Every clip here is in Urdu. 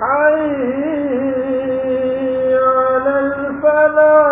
حي على الفلاح.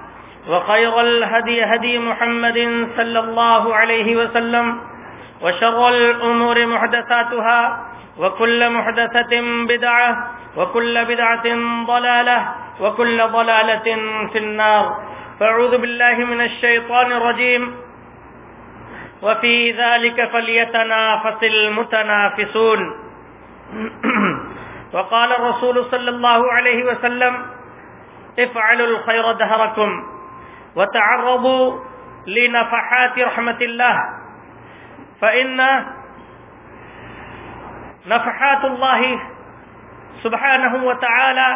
وخير الهدي هدي محمد صلى الله عليه وسلم وشر الأمور محدثاتها وكل محدثة بدعة وكل بدعة ضلالة وكل ضلالة في النار. فاعوذ بالله من الشيطان الرجيم. وفي ذلك فليتنافس المتنافسون. وقال الرسول صلى الله عليه وسلم افعلوا الخير دهركم. وتعرضوا لنفحات رحمة الله. فإن نفحات الله سبحانه وتعالى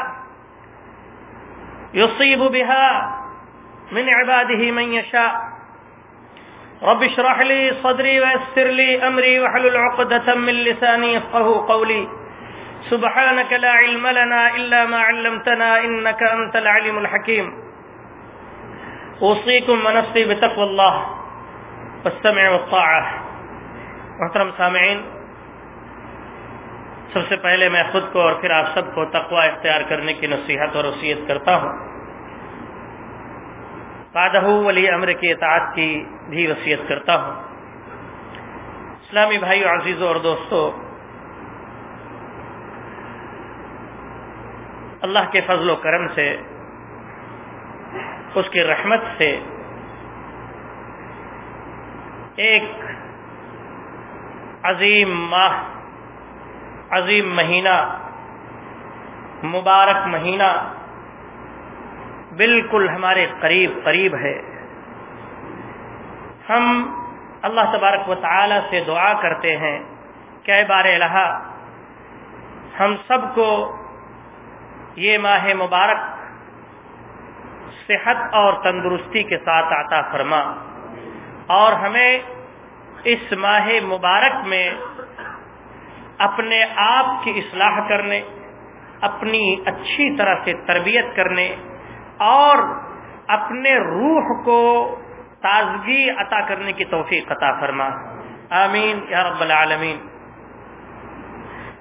يصيب بها من عباده من يشاء. رب اشرح لي صدري ويسر لي أمري وحلل عقدة من لساني يفقه قولي. سبحانك لا علم لنا إلا ما علمتنا إنك أنت العليم الحكيم. اوصيكم ونفسي بتقوى الله والسمع والطاعة محترم سامعین، سب سے پہلے میں خود کو اور پھر آپ سب کو تقوی اختیار کرنے کی نصیحت اور وصیت کرتا ہوں۔ قادہ ولی امر کی اطاعت کی بھی وصیت کرتا ہوں۔ اسلامی بھائیو عزیزوں اور دوستو، اللہ کے فضل و کرم سے اس کی رحمت سے ایک عظیم ماہ، عظیم مہینہ، مبارک مہینہ بالکل ہمارے قریب قریب ہے۔ ہم اللہ تبارک و تعالی سے دعا کرتے ہیں کہ بار الہ ہم سب کو یہ ماہ مبارک صحت اور تندرستی کے ساتھ عطا فرما۔ اور ہمیں اس ماہ مبارک میں اپنے آپ کی اصلاح کرنے، اپنی اچھی طرح سے تربیت کرنے اور اپنے روح کو تازگی عطا کرنے کی توفیق عطا فرما۔ آمین یا رب العالمین۔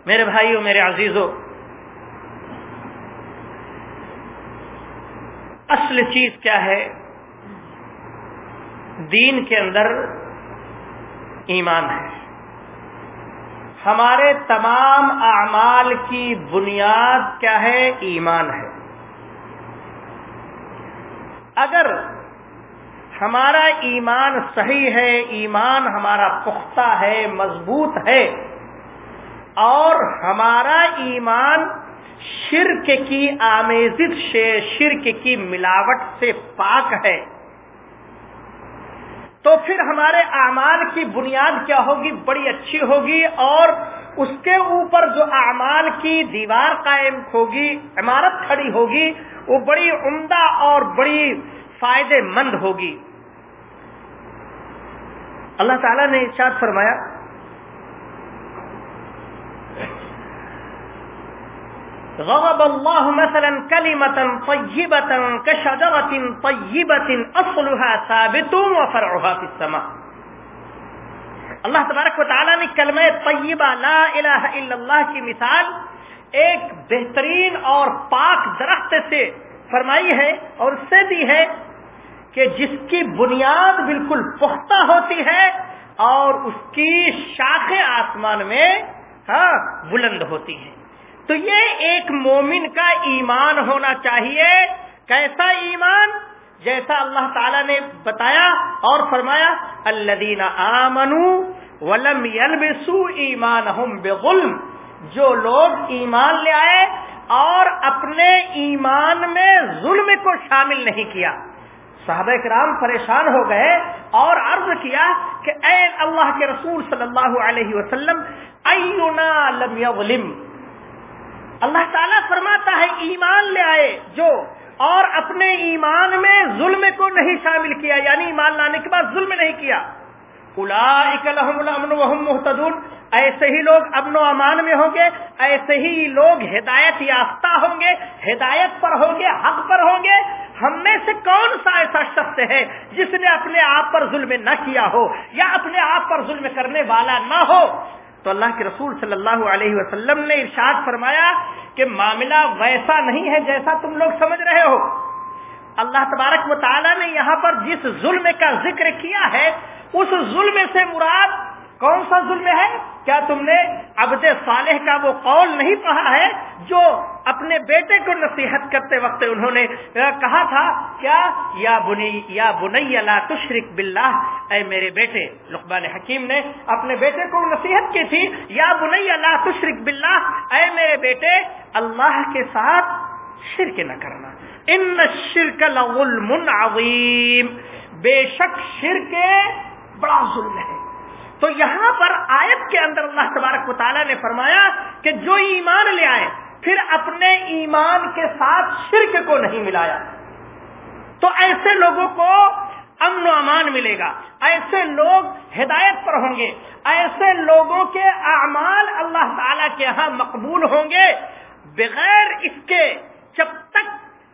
میرے بھائیوں، میرے عزیزوں اصل چیز کیا ہے؟ دین کے اندر ایمان ہے۔ ہمارے تمام اعمال کی بنیاد کیا ہے؟ ایمان ہے۔ اگر ہمارا ایمان صحیح ہے، ایمان ہمارا پختہ ہے، مضبوط ہے اور ہمارا ایمان شرک کی آمیزش سے، شرک کی ملاوٹ سے پاک ہے۔ تو پھر ہمارے اعمال کی بنیاد کیا ہوگی؟ بڑی اچھی ہوگی اور اس کے اوپر جو اعمال کی دیوار قائم ہوگی، عمارت کھڑی ہوگی، وہ بڑی عمدہ اور بڑی فائدے مند ہوگی۔ اللہ تعالیٰ نے ارشاد فرمایا غضب الله مثلا كلمة طيبة كشجرة طيبة، أصلها ثابت وفرعها في السماء. اللہ تبارک و تعالیٰ نے کلمہ طیبہ، لا الہ الا اللہ کی مثال ایک بہترین اور پاک درخت سے فرمائی ہے اور اس سے دی ہے کہ جس کی بنیاد بالکل پختہ ہوتی ہے اور اس کی شاخیں آسمان میں ہاں بلند ہوتی ہیں۔ تو یہ ایک مومن کا ایمان ہونا چاہیے۔ کیسا ایمان؟ جیسا اللہ تعالی نے بتایا اور فرمایا الدین ولم یلبسو ایمان بظلم۔ جو لوگ ایمان لے آئے اور اپنے ایمان میں ظلم کو شامل نہیں کیا۔ صحابہ کرام پریشان ہو گئے اور عرض کیا کہ اے اللہ کے رسول صلی اللہ علیہ وسلم، اینا لم یظلم؟ اللہ تعالیٰ فرماتا ہے ایمان لے آئے جو اور اپنے ایمان میں ظلم کو نہیں شامل کیا یعنی ایمان لانے کے بعد ظلم نہیں کیا۔ محتدون ایسے ہی لوگ امن و امان میں ہوں گے، ایسے ہی لوگ ہدایت یافتہ ہوں گے، ہدایت پر ہوں گے، حق پر ہوں گے۔ ہم میں سے کون سا ایسا شخص ہے جس نے اپنے آپ پر ظلم نہ کیا ہو یا اپنے آپ پر ظلم کرنے والا نہ ہو؟ تو اللہ کے رسول صلی اللہ علیہ وسلم نے ارشاد فرمایا کہ معاملہ ویسا نہیں ہے جیسا تم لوگ سمجھ رہے ہو۔ اللہ تبارک و تعالیٰ نے یہاں پر جس ظلم کا ذکر کیا ہے، اس ظلم سے مراد کون سا ظلم ہے؟ کیا تم نے عبد صالح کا وہ قول نہیں پڑھا ہے جو اپنے بیٹے کو نصیحت کرتے وقت انہوں نے کہا تھا، کیا؟ یا بنی یا بنی، لا تشرک باللہ. اے میرے بیٹے، لقمان حکیم نے اپنے بیٹے کو نصیحت کی تھی، یا بنی، لا تشرک باللہ. اے میرے بیٹے، اللہ کے ساتھ شرک نہ کرنا۔ ان شرک لظلم عظیم۔ بے شک شرک بڑا ظلم ہے۔ تو یہاں پر آیت کے اندر اللہ تبارک و تعالیٰ نے فرمایا کہ جو ایمان لے آئے، پھر اپنے ایمان کے ساتھ شرک کو نہیں ملایا۔ تو ایسے لوگوں کو امن و امان ملے گا۔ ایسے لوگ ہدایت پر ہوں گے۔ ایسے لوگوں کے اعمال اللہ تعالی کے ہاں مقبول ہوں گے۔ بغیر اس کے جب تک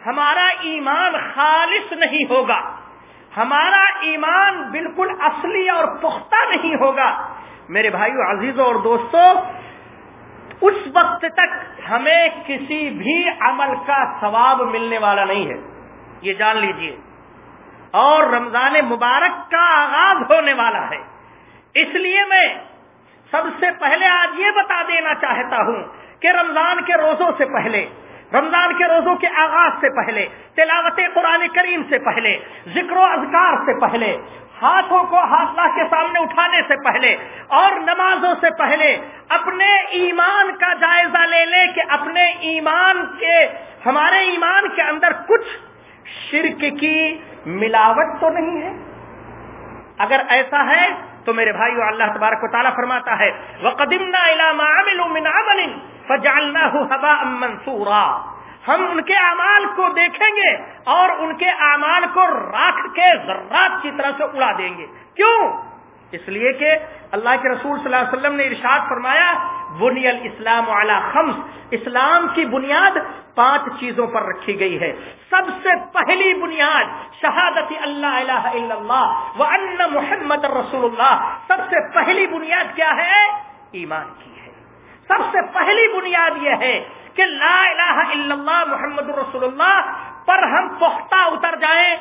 ہمارا ایمان خالص نہیں ہوگا۔ ہمارا ایمان بالکل اصلی اور پختہ نہیں ہوگا۔ میرے بھائیو، عزیزوں اور دوستوں، اس وقت تک ہمیں کسی بھی عمل کا ثواب ملنے والا نہیں ہے۔ یہ جان لیجیے۔ اور رمضان مبارک کا آغاز ہونے والا ہے۔ اس لیے میں سب سے پہلے آج یہ بتا دینا چاہتا ہوں کہ رمضان کے روزوں سے پہلے رمضان کے روزوں کے آغاز سے پہلے، تلاوت قرآن کریم سے پہلے، ذکر و اذکار سے پہلے، ہاتھوں کو ہاتھ کے سامنے اٹھانے سے پہلے اور نمازوں سے پہلے اپنے ایمان کا جائزہ لے لے کہ اپنے ایمان کے، ہمارے ایمان کے اندر کچھ شرک کی ملاوٹ تو نہیں ہے۔ اگر ایسا ہے تو میرے بھائی اللہ تبارک و تعالیٰ فرماتا ہے وہ قدیم منصورا ہم ان کے اعمال کو دیکھیں گے اور ان کے اعمال کو راکھ کے ذرات کی طرح سے اڑا دیں گے۔ کیوں؟ اس لیے کہ اللہ کے رسول صلی اللہ علیہ وسلم نے ارشاد فرمایا، بنی الاسلام علی خمس۔ اسلام کی بنیاد پانچ چیزوں پر رکھی گئی ہے۔ سب سے پہلی بنیاد شہادت اللہ الہ الا اللہ و ان محمد رسول اللہ۔ سب سے پہلی بنیاد کیا ہے؟ ایمان کی ہے۔ سب سے پہلی بنیاد یہ ہے کہ لا الہ الا اللہ محمد رسول اللہ۔ پر ہم پختہ اتر جائیں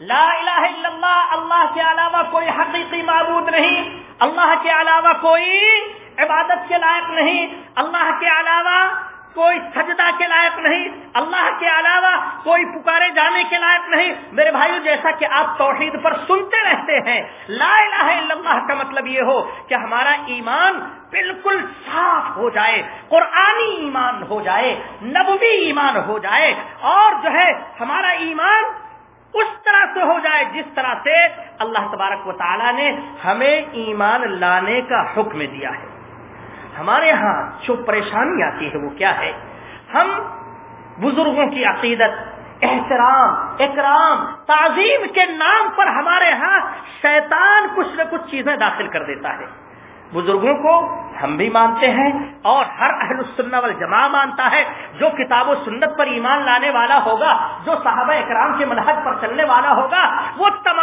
لا الہ الا اللہ اللہ کے علاوہ کوئی حقیقی معبود نہیں، اللہ کے علاوہ کوئی عبادت کے لائق نہیں، اللہ کے علاوہ کوئی سجدہ کے لائق نہیں، اللہ کے علاوہ کوئی پکارے جانے کے لائق نہیں۔ میرے بھائیو، جیسا کہ آپ توحید پر سنتے رہتے ہیں، لا الہ الا اللہ کا مطلب یہ ہو کہ ہمارا ایمان بالکل صاف ہو جائے، قرآنی ایمان ہو جائے، نبوی ایمان ہو جائے، اور جو ہے ہمارا ایمان اس طرح سے ہو جائے جس طرح سے اللہ تبارک و تعالی نے ہمیں ایمان لانے کا حکم دیا ہے۔ ہمارے ہاں جو پریشانی آتی ہے وہ کیا ہے؟ ہم بزرگوں کی عقیدت، احترام، اکرام، تعظیم کے نام پر ہمارے ہاں شیطان کچھ نہ کچھ چیزیں داخل کر دیتا ہے۔ بزرگوں کو ہم بھی مانتے ہیں اور ہر اہل السنہ والجماع مانتا ہے جو کتاب و سنت پر ایمان لانے والا ہوگا، جو صحابہ اکرام کے منحط پر چلنے والا ہوگا، وہ تمام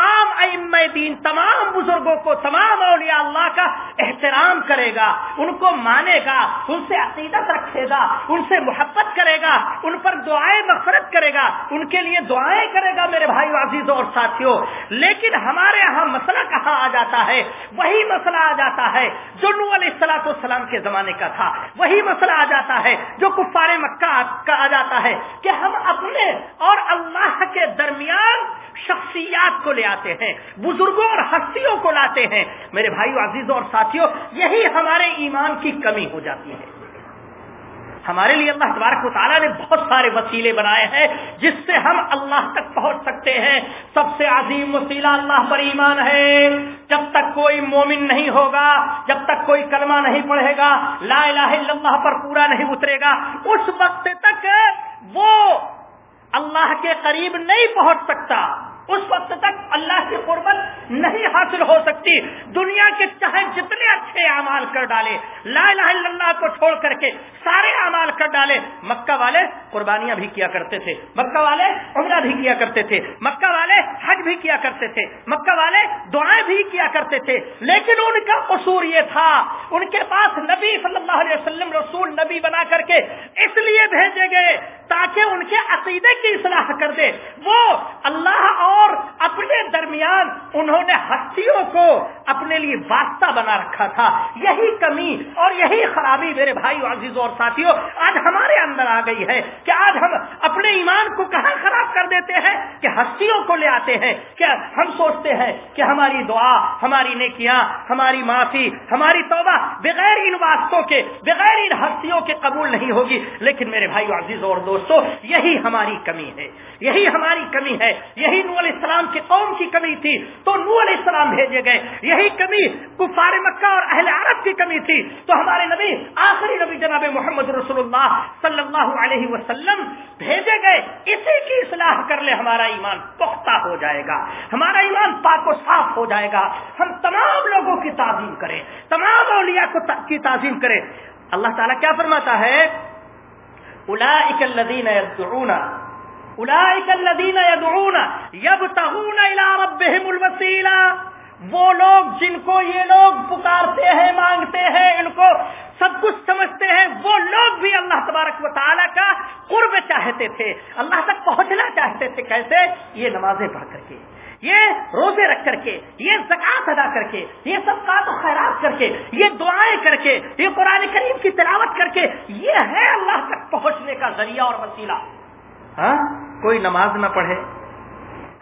دین تمام بزرگوں کو، تمام اولیاء اللہ کا احترام کرے گا، ان کو مانے گا، ان سے عقیدت رکھے گا، ان سے محبت کرے گا، ان پر دعائیں مغفرت کرے گا، ان کے لیے دعائیں کرے گا میرے بھائی عزیزوں اور ساتھیوں۔ لیکن ہمارے یہاں مسئلہ کہاں آ جاتا ہے؟ وہی مسئلہ آ جاتا ہے جو نو علیہ السلاط والسلام کے زمانے کا تھا۔ وہی مسئلہ آ جاتا ہے جو کفار مکہ کا آ جاتا ہے کہ ہم اپنے اور اللہ کے درمیان شخصیات کو لے آتے ہیں۔ بزرگوں اور ہستیوں کو لاتے ہیں۔ میرے بھائیو، عزیزوں اور ساتھیوں، یہی ہمارے ایمان کی کمی ہو جاتی ہے۔ ہمارے لیے اللہ تبارک و تعالیٰ نے بہت سارے وسیلے بنائے ہیں جس سے ہم اللہ تک پہنچ سکتے ہیں۔ سب سے عظیم وسیلہ اللہ پر ایمان ہے۔ جب تک کوئی مومن نہیں ہوگا، جب تک کوئی کلمہ نہیں پڑھے گا، لا الہ الا اللہ پر پورا نہیں اترے گا، اس وقت تک وہ اللہ کے قریب نہیں پہنچ سکتا۔ اس وقت تک اللہ کی قربت نہیں حاصل ہو سکتی۔ دنیا کے چاہے جتنے اچھے اعمال کر ڈالے، لا الہ الا اللہ کو چھوڑ کر کے سارے اعمال کر ڈالے۔ مکہ والے قربانیاں بھی کیا کرتے تھے، مکہ والے عمرہ بھی کیا کرتے تھے، مکہ والے حج بھی کیا کرتے تھے، مکہ والے دعائیں بھی کیا کرتے تھے۔ لیکن ان کا قصور یہ تھا، ان کے پاس نبی صلی اللہ علیہ وسلم رسول نبی بنا کر کے اس لیے بھیجے گئے تاکہ ان کے عقیدے کی اصلاح کر دے۔ وہ اللہ درمیان انہوں نے ہستیوں کو اپنے لیے واسطہ بنا رکھا تھا۔ یہی کمی اور یہی خرابی میرے بھائی عزیزوں اور ساتھیوں، آج ہمارے اندر آ گئی ہے کہ آج ہم اپنے ایمان کو کہاں خراب کر دیتے ہیں، کہ ہستیوں کو لے آتے ہیں، کہ ہم سوچتے ہیں کہ ہماری دعا، ہماری نیکیاں، ہماری معافی، ہماری توبہ بغیر ان واسطوں کے، بغیر ان ہستیوں کے قبول نہیں ہوگی۔ لیکن میرے بھائی عزیزوں اور دوستوں، یہی ہماری کمی ہے۔ یہی ہماری کمی ہے۔ یہی نو علیہ السلام کی قوم کی کمی تھی۔ تو نو علیہ السلام بھیجے گئے۔ یہی کمی کفار مکہ اور اہل عرب کی کمی تھی۔ تو ہمارے نبی، آخری نبی جناب محمد رسول اللہ صلی اللہ علیہ وسلم بھیجے گئے، اسی کی اصلاح کر لے، ہمارا ایمان پختہ ہو جائے گا۔ ہمارا ایمان پاک و صاف ہو جائے گا۔ ہم تمام لوگوں کی تعظیم کریں، تمام اولیاء کو کی تعظیم کریں۔ اللہ تعالیٰ کیا فرماتا ہے؟ اولئک الذین یدعون اولئک الذین یدعون، یبتغون الی ربهم الوسیلہ۔ وہ لوگ جن کو یہ لوگ پکارتے ہیں، مانگتے ہیں، ان کو سب کچھ سمجھتے ہیں، وہ لوگ بھی اللہ تبارک و تعالیٰ کا قرب چاہتے تھے۔ اللہ تک پہنچنا چاہتے تھے۔ کیسے؟ یہ نمازیں پڑھ کر کے، یہ روزے رکھ کر کے، یہ زکات ادا کر کے، یہ سب کا تو خیرات کر کے، یہ دعائیں کر کے، یہ قرآن کریم کی تلاوت کر کے، یہ ہے اللہ تک پہنچنے کا ذریعہ اور وسیلہ۔ ہاں کوئی نماز نہ پڑھے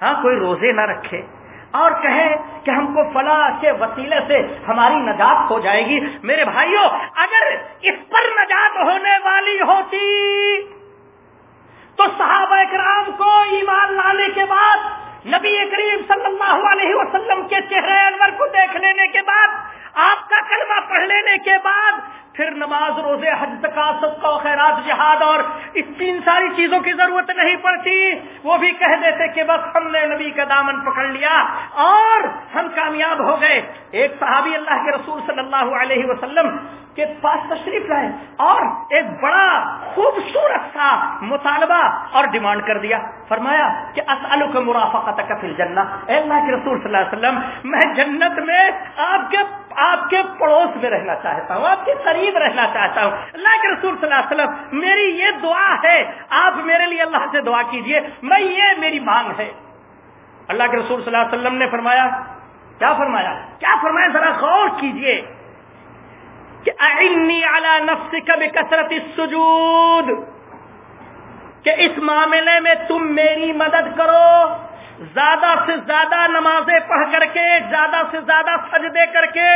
ہاں کوئی روزے نہ رکھے اور کہے کہ ہم کو فلاں کے وسیلے سے ہماری نجات ہو جائے گی۔ میرے بھائیوں اگر اس پر نجات ہونے والی ہوتی، تو صحابہ کرام کو ایمان لانے کے بعد، نبی کریم صلی اللہ علیہ وسلم کے چہرے انور کو دیکھ لینے کے بعد، آپ کا کلمہ پڑھ لینے کے بعد پھر نماز، روزے، حج تقاص کا خیرات، جہاد اور اس تین ساری چیزوں کی ضرورت نہیں پڑتی۔ وہ بھی کہہ دیتے کہ بس ہم نے نبی کا دامن پکڑ لیا اور ہم کامیاب ہو گئے۔ ایک صحابی اللہ کے رسول صلی اللہ علیہ وسلم کے پاس تشریف لائے اور ایک بڑا خوبصورت سا مطالبہ اور ڈیمانڈ کر دیا۔ فرمایا کہ اسلو کے مرافقت کفل جنت اللہ کے رسول صلی اللہ علیہ وسلم، میں جنت میں آپ کے آپ کے پڑوس میں رہنا چاہتا ہوں، آپ کے قریب رہنا چاہتا ہوں۔ اللہ کے رسول صلی اللہ علیہ وسلم، میری یہ دعا ہے، آپ میرے لیے اللہ سے دعا کیجیے، میں یہ میری مانگ ہے۔ اللہ کے رسول صلی اللہ علیہ وسلم نے فرمایا، کیا فرمایا؟ کیا فرمایا؟ ذرا غور کیجیے کہ اعنی علی نفسک بکثرت السجود، کہ اس معاملے میں تم میری مدد کرو۔ زیادہ سے زیادہ نمازیں پڑھ کر کے زیادہ سے زیادہ سجدے کر کے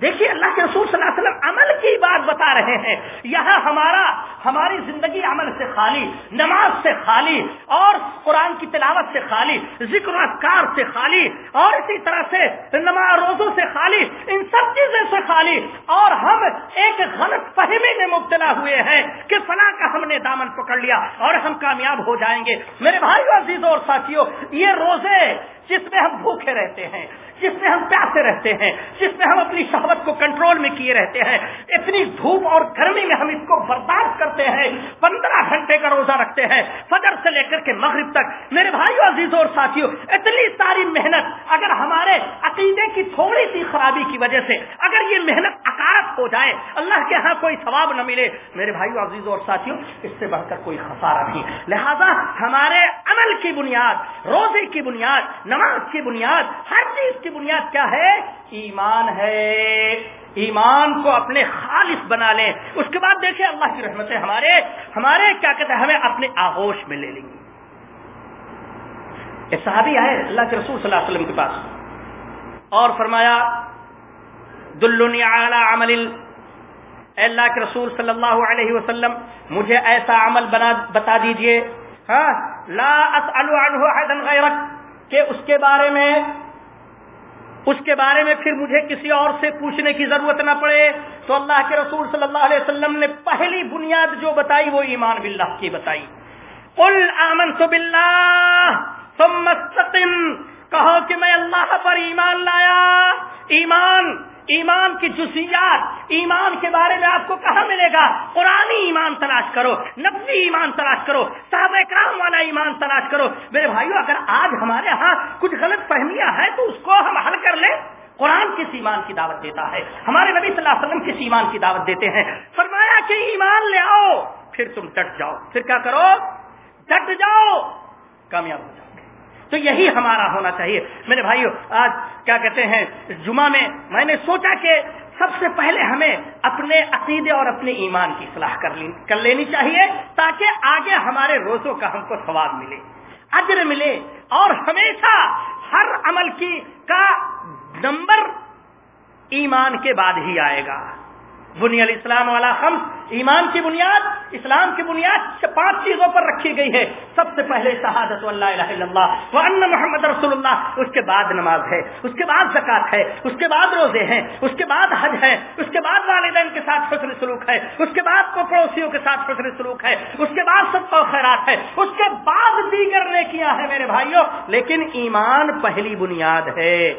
دیکھیے اللہ کے رسول صلی اللہ علیہ وسلم عمل کی بات بتا رہے ہیں۔ یہاں ہمارا ہماری زندگی عمل سے خالی، نماز سے خالی، اور قرآن کی تلاوت سے خالی، ذکر اذکار سے خالی، اور اسی طرح سے نماز روزوں سے خالی، ان سب چیزوں سے خالی۔ اور ہم ایک غلط فہمی میں مبتلا ہوئے ہیں کہ فلاں کا ہم نے دامن پکڑ لیا اور ہم کامیاب ہو جائیں گے۔ میرے بھائی عزیزوں اور ساتھیوں یہ روزے جس میں ہم بھوکے رہتے ہیں جس میں ہم پیاسے رہتے ہیں، جس میں ہم اپنی شہوت کو کنٹرول میں کیے رہتے ہیں۔ اتنی دھوپ اور گرمی میں ہم اس کو برداشت کرتے ہیں۔ پندرہ گھنٹے کا روزہ رکھتے ہیں۔ فجر سے لے کر کے مغرب تک، میرے بھائیوں عزیزوں اور ساتھیوں اتنی ساری محنت اگر ہمارے عقیدے کی تھوڑی سی خرابی کی وجہ سے اگر یہ محنت اکارت ہو جائے، اللہ کے ہاں کوئی ثواب نہ ملے، میرے بھائیوں عزیزوں اور ساتھیوں اس سے بڑھ کر کوئی خسارہ نہیں۔ لہذا ہمارے عمل کی بنیاد، روزے کی بنیاد، نماز کی بنیاد، ہر چیز کی بنیاد کیا ہے؟ ایمان ہے۔ ایمان کو اپنے خالص بنا لیں۔ اس کے بعد دیکھیں اللہ کی رحمتیں ہمارے۔ ہمارے کیا کہتے ہیں؟ ہمیں اپنے آغوش میں لے لیں۔ گے صحابی آئے اللہ کے رسول صلی اللہ علیہ وسلم کے پاس اور فرمایا، دلنی اعلی عمل اے اللہ کے رسول صلی اللہ علیہ وسلم، مجھے ایسا عمل بنا بتا دیجیے۔ ہاں لا اسأل عنہ احدا غیرک، کہ اس کے بارے میں اس کے بارے میں پھر مجھے کسی اور سے پوچھنے کی ضرورت نہ پڑے تو اللہ کے رسول صلی اللہ علیہ وسلم نے پہلی بنیاد جو بتائی وہ ایمان باللہ کی بتائی۔ قل آمنت باللہ ثم استقم۔ کہو کہ میں اللہ پر ایمان لایا۔ ایمان ایمان کی جزیات ایمان کے بارے میں آپ کو کہاں ملے گا؟ قرآنی ایمان تلاش کرو، نبی ایمان تلاش کرو، صحابہ کرام والا ایمان تلاش کرو۔ میرے بھائیو، اگر آج ہمارے ہاں کچھ غلط فہمیاں ہیں تو اس کو ہم حل کر لیں۔ قرآن کس ایمان کی دعوت دیتا ہے؟ ہمارے نبی صلی اللہ علیہ وسلم کس ایمان کی دعوت دیتے ہیں؟ فرمایا کہ ایمان لے آؤ، پھر تم ڈٹ جاؤ۔ پھر کیا کرو؟ ڈٹ جاؤ۔ کامیاب ہو جاؤ۔ تو یہی ہمارا ہونا چاہیے۔ میرے بھائیو، آج کیا کہتے ہیں، جمعہ میں میں نے سوچا کہ سب سے پہلے ہمیں اپنے عقیدے اور اپنے ایمان کی صلاح کر کر لینی چاہیے تاکہ آگے ہمارے روزوں کا ہم کو ثواب ملے، اجر ملے اور ہمیشہ ہر عمل کی کا نمبر ایمان کے بعد ہی آئے گا۔ بنی الاسلام والا ہم، ایمان کی بنیاد، اسلام کی بنیاد پانچ چیزوں پر رکھی گئی ہے۔ سب سے پہلے شہادت اللہ الہ الا اللہ، وان محمد رسول اللہ، اس کے بعد نماز ہے، اس کے بعد زکات ہے، اس کے بعد روزے ہیں، اس کے بعد حج ہے، اس کے بعد والدین کے ساتھ حسن سلوک ہے، اس کے بعد پڑوسیوں کے ساتھ حسن سلوک ہے، اس کے بعد سب و خیرات ہے، اس کے بعد دیگر نیکیاں ہیں میرے بھائیوں۔ لیکن ایمان پہلی بنیاد ہے۔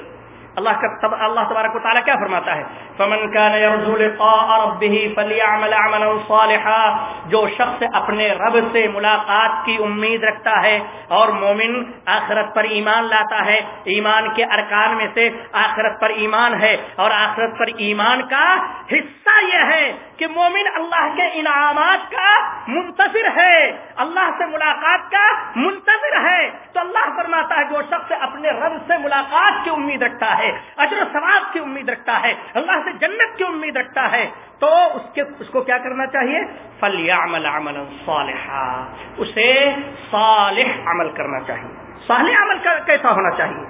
اللہ کا تب اللہ تبارک و تعالیٰ کیا فرماتا ہے؟ فمن كان يرجو لقاء ربه فليعمل عملا صالحا جو شخص اپنے رب سے ملاقات کی امید رکھتا ہے اور مومن آخرت پر ایمان لاتا ہے، ایمان کے ارکان میں سے آخرت پر ایمان ہے اور آخرت پر ایمان کا حصہ یہ ہے کہ مومن اللہ کے انعامات کا منتظر ہے، اللہ سے ملاقات کا منتظر ہے۔ تو اللہ فرماتا ہے جو شخص اپنے رب سے ملاقات کی امید رکھتا ہے ہے، اجر و ثواب کی امید رکھتا ہے، اللہ سے جنت کی امید رکھتا ہے، تو اس کے اس کو کیا کرنا چاہیے؟ فلیعمل عملا صالحا۔ اسے صالح عمل کرنا چاہیے۔ صالح عمل کیسا ہونا چاہیے؟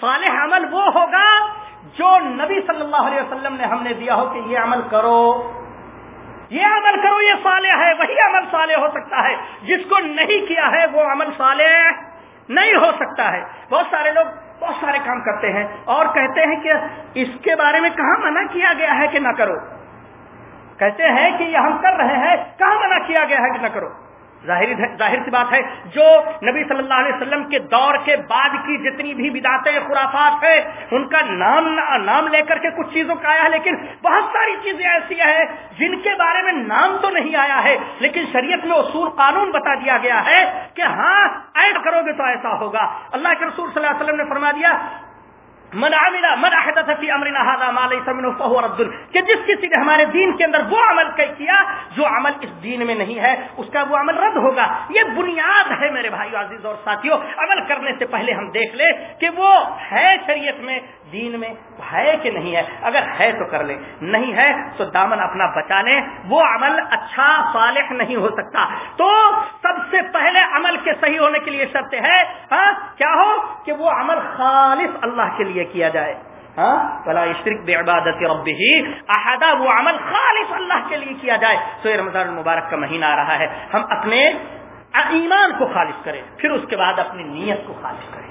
صالح عمل وہ ہوگا جو نبی صلی اللہ علیہ وسلم نے ہم نے دیا ہو کہ یہ عمل کرو۔ یہ عمل کرو، یہ صالح ہے، وہی عمل صالح ہو سکتا ہے۔ جس کو نہیں کیا ہے، وہ عمل صالح نہیں ہو سکتا ہے۔ بہت سارے لوگ بہت سارے کام کرتے ہیں اور کہتے ہیں کہ اس کے بارے میں کہاں منع کیا گیا ہے کہ نہ کرو؟ کہتے ہیں کہ یہ ہم کر رہے ہیں، کہاں منع کیا گیا ہے کہ نہ کرو؟ ظاہر سی بات ہے، جو نبی صلی اللہ علیہ وسلم کے دور کے بعد کی جتنی بھی بداتیں خرافات ہیں، ان کا نام نام لے کر کے کچھ چیزوں کا آیا ہے، لیکن بہت ساری چیزیں ایسی ہیں جن کے بارے میں نام تو نہیں آیا ہے، لیکن شریعت میں اصول قانون بتا دیا گیا ہے کہ ہاں ایڈ کرو گے تو ایسا ہوگا۔ اللہ کے رسول صلی اللہ علیہ وسلم نے فرما دیا من عمل، من احدث في امرنا هذا ما ليس منه فهو رد. کہ جس کسی نے ہمارے دین کے اندر وہ عمل کیا جو عمل اس دین میں نہیں ہے، اس کا وہ عمل رد ہوگا. یہ بنیاد ہے میرے بھائی عزیز اور ساتھیوں عمل کرنے سے پہلے ہم دیکھ لیں کہ وہ ہے شریعت میں دین میں ہے کہ نہیں ہے؟ اگر ہے تو کر لیں نہیں ہے تو دامن اپنا بچا لیں وہ عمل اچھا صالح نہیں ہو سکتا۔ تو سب سے پہلے عمل کے صحیح ہونے کے لیے شرط ہے ہاں؟ کیا ہو؟ کہ وہ عمل خالص اللہ کے لیے کیا جائے۔ ہاں؟ بلا عشرق بے عبادت رب ہی احدہ وہ عمل خالص اللہ کے لیے کیا جائے۔ تو یہ رمضان المبارک کا مہینہ آ رہا ہے۔ ہم اپنے ایمان کو خالص کریں، پھر اس کے بعد اپنی نیت کو خالص کریں۔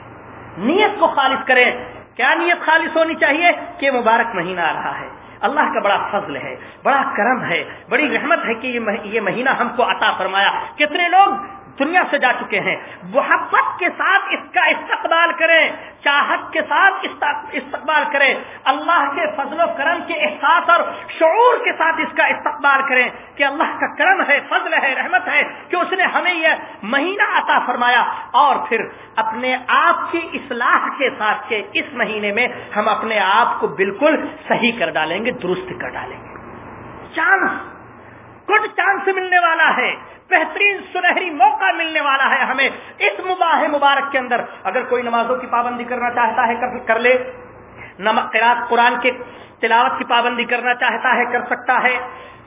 نیت کو خالص کریں۔ کیا نیت خالص ہونی چاہیے کہ مبارک مہینہ آ رہا ہے؟ اللہ کا بڑا فضل ہے، بڑا کرم ہے، بڑی رحمت ہے کہ یہ مہینہ ہم کو عطا فرمایا۔ کتنے لوگ دنیا سے جا چکے ہیں۔ محبت کے ساتھ اس کا استقبال کریں، چاہت کے ساتھ استقبال کریں۔ اللہ کے فضل و کرم کے احساس اور شعور کے ساتھ اس کا استقبال کریں کہ اللہ کا کرم ہے، فضل ہے، رحمت ہے کہ اس نے ہمیں یہ مہینہ عطا فرمایا۔ اور پھر اپنے آپ کی اصلاح کے ساتھ کہ اس مہینے میں ہم اپنے آپ کو بالکل صحیح کر ڈالیں گے، درست کر ڈالیں گے۔ چانس کچھ چانس ملنے والا ہے؟ بہترین سنہری موقع ملنے والا ہے ہمیں اس مباح مبارک کے اندر۔ اگر کوئی نمازوں کی پابندی کرنا چاہتا ہے کر لے۔ نمک قرآن کے تلاوت کی پابندی کرنا چاہتا ہے کر سکتا ہے۔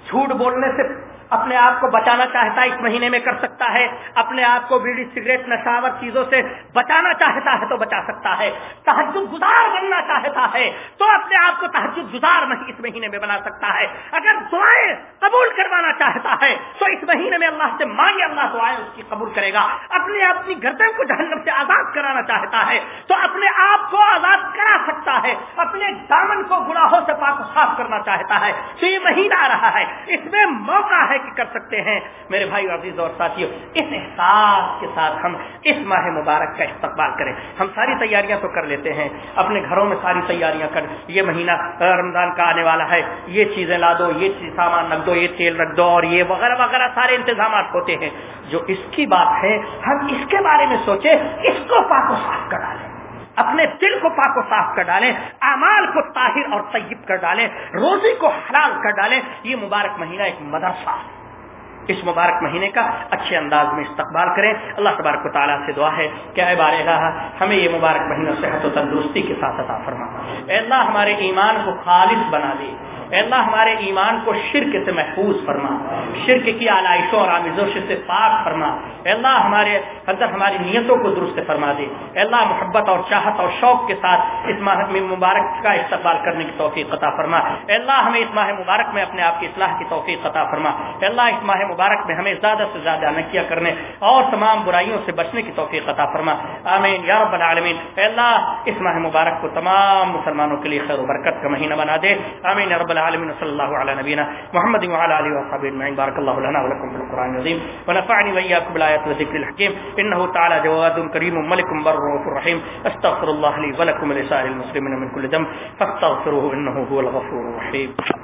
جھوٹ بولنے سے اپنے آپ کو بچانا چاہتا ہے اس مہینے میں کر سکتا ہے، اپنے آپ کو بیڑی، سگریٹ نشاور چیزوں سے بچانا چاہتا ہے تو بچا سکتا ہے۔ تحجد گزار بننا چاہتا ہے تو اپنے آپ کو تحجد گزار اس مہینے میں بنا سکتا ہے۔ اگر دعائیں قبول کروانا چاہتا ہے تو اس مہینے میں اللہ سے مانگے، اللہ دعائیں اس کی قبول کرے گا۔ اپنے اپنی گردن کو جہنم سے آزاد کرانا چاہتا ہے تو اپنے آپ کو آزاد کرا سکتا ہے۔ اپنے دامن کو گناہوں سے پاک صاف کرنا چاہتا ہے۔ تو یہ مہینہ آ رہا ہے۔ اس میں موقع ہے کہ کر سکتے ہیں۔ میرے بھائی عزیز اور ساتھیوں اس احساس کے ساتھ ہم اس ماہ مبارک کا استقبال کریں۔ ہم ساری تیاریاں تو کر لیتے ہیں۔ اپنے گھروں میں ساری تیاریاں کر۔ یہ مہینہ رمضان کا آنے والا ہے۔ یہ چیزیں لا دو، یہ چیز سامان رکھ دو، یہ تیل رکھ دو اور یہ وغیرہ وغیرہ سارے انتظامات ہوتے ہیں۔ جو اس کی بات ہے، ہم اس کے بارے میں سوچیں، اس کو پاک و صاف کر ڈالیں اپنے دل کو پاک و صاف کر ڈالیں، اعمال کو طاہر اور طیب کر ڈالیں، روزی کو حلال کر ڈالیں، یہ مبارک مہینہ ایک مدرسہ ہے۔ اس مبارک مہینے کا اچھے انداز میں استقبال کریں۔ اللہ تبارک و تعالیٰ سے دعا ہے کہ اے بار رہا ہمیں یہ مبارک مہینہ صحت و تندرستی کے ساتھ عطا فرما۔ اے اللہ، ہمارے ایمان کو خالص بنا دے۔ اے اللہ ہمارے ایمان کو شرک سے محفوظ فرما. شرک کی آلائشوں اور آمیزوں سے پاک فرما. اے اللہ ہمارے اندر ہماری نیتوں کو درست فرما دے. اے اللہ محبت اور چاہت اور شوق کے ساتھ اس ماہ مبارک کا استقبال کرنے کی توفیق قطع فرما. اے اللہ ہمیں اس ماہ مبارک میں اپنے آپ کی اصلاح کی توفیق قطع فرما. اے اللہ اس ماہ مبارک میں ہمیں زیادہ سے زیادہ نکیا کرنے اور تمام برائیوں سے بچنے کی توفیق عطا فرما. آمین. یا رب العالمین. اے اللہ اس ماہ مبارک کو تمام مسلمانوں کے لیے خیر و برکت کا مہینہ بنا دے. آمین. یا رب العالمین. العالمين صلى الله على نبينا محمد وعلى اله وصحبه اجمعين بارك الله لنا ولكم في القران العظيم. ونفعني واياكم بالايات والذكر الحكيم. انه تعالى جواد كريم ملك بر رحيم. استغفر الله لي ولكم ولسائر المسلمين من كل ذنب، فاستغفروه انه هو الغفور الرحيم.